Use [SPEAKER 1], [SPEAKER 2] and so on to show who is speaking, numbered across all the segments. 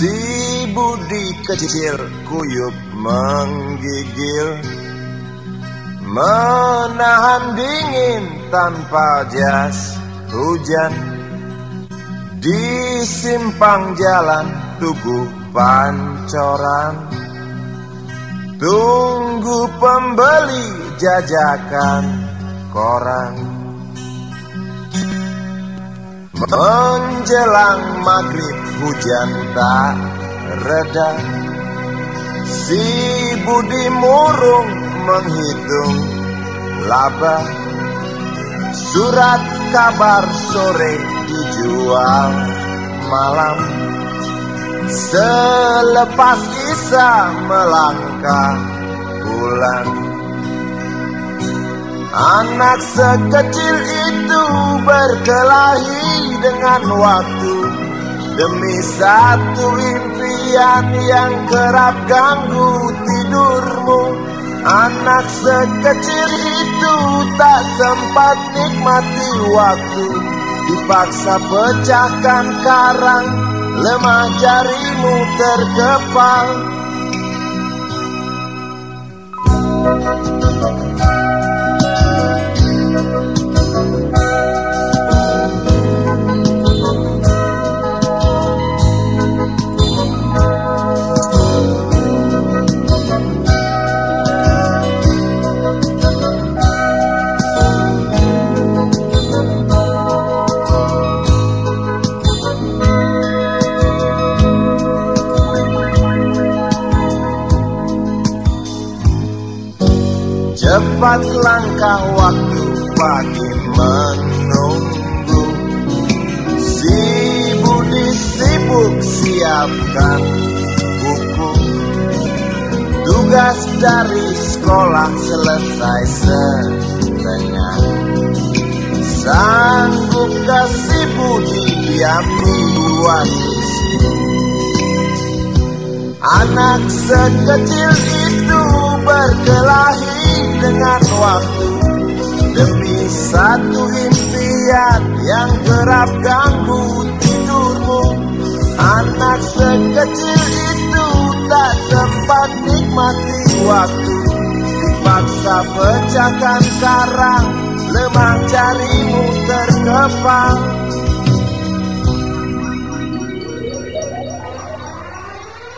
[SPEAKER 1] Si Budi kecil kuyup menggigil. Menahan dingin tanpa jas hujan. Di simpang jalan tugu pancoran. Tunggu pembeli jajakan koran Menjelang maghrib hujan tak reda. Si Budi murung menghitung laba. Surat kabar sore dijual malam. Selepas Isa melangkah pulang Anak sekecil itu berkelahi dengan waktu. Demi satu impian yang kerap ganggu tidurmu. Anak sekecil itu tak sempat nikmati waktu. Dipaksa pecahkan karang Lemah jarimu terkepal Cepat langkah waktu pagi menunggu. Si Budi sibuk siapkan buku. Tugas dari sekolah selesai setengah Sanggup kasih Budi diam dua sisi Anak sekecil itu satu impian yang kerap ganggu tidurmu. Anak sekecil itu tak sempat nikmati waktu. Dipaksa pecahkan karang Lemah jarimu terkepal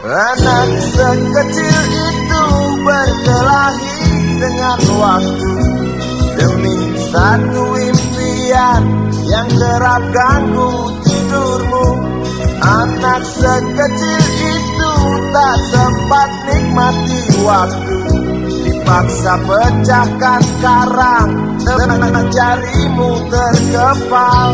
[SPEAKER 1] Anak sekecil itu berkelahi dengan waktu satu impian yang kerap ganggu tidurmu. Anak sekecil itu tak sempat nikmati waktu. Dipaksa pecahkan karang Dengan jarimu terkepal